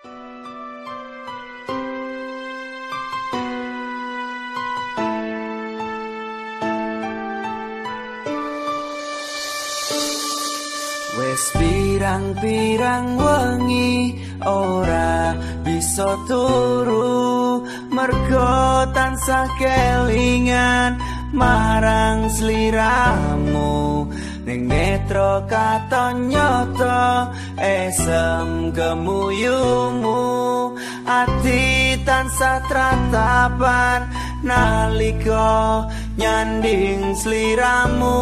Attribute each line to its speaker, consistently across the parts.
Speaker 1: Wes pirang-pirang wengi ora bisa turu mergo tansah kelingan marang sliramu. ning netra katon nyata esem gemuyungmu ati tansah tratapan nalika nyanding sliramu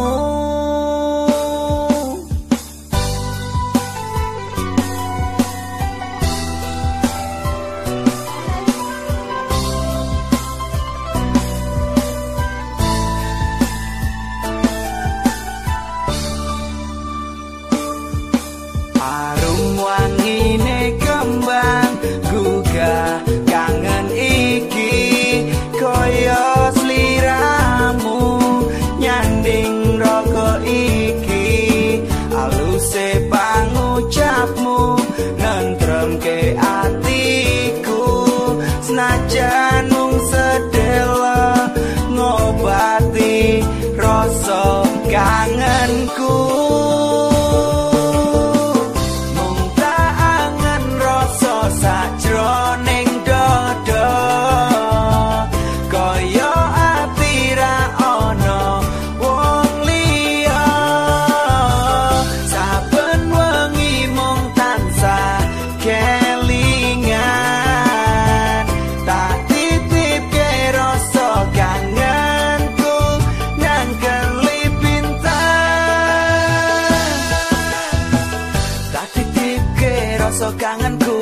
Speaker 1: rasa kangenku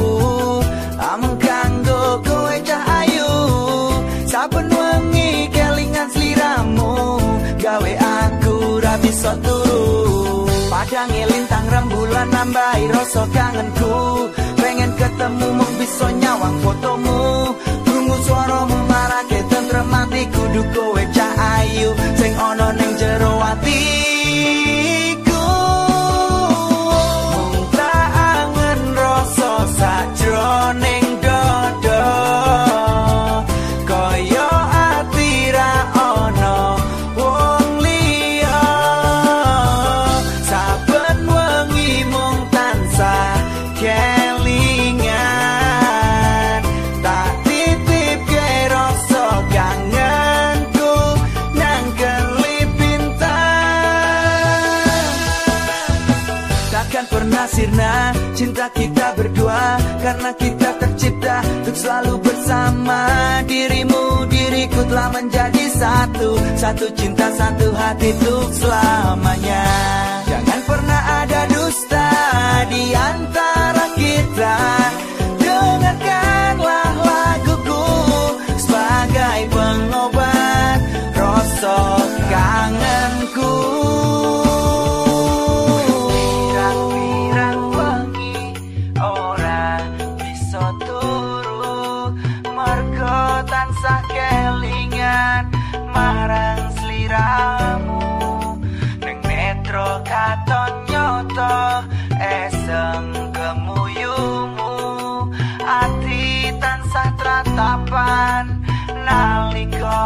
Speaker 1: Amang kanggo kowe cahayu Saben wengi kelingan sliramu Gawe aku rabi bisa turu Padangi lintang rembulan nambahi rasa kangenku Pengen ketemu mung bisa nyawang fotomu Tunggu suaramu marake tentrem hatiku kelingan tak titip takkan pernah sirna cinta kita berdua karena kita tercipta untuk selalu bersama dirimu diriku telah menjadi satu satu cinta satu hati untuk selamanya jangan pernah ada dusta di antara marang sliramu nang metro katon nyoto eseng kemuyumu ati tansah tratapan Naliko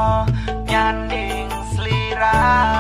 Speaker 1: nyanding sliramu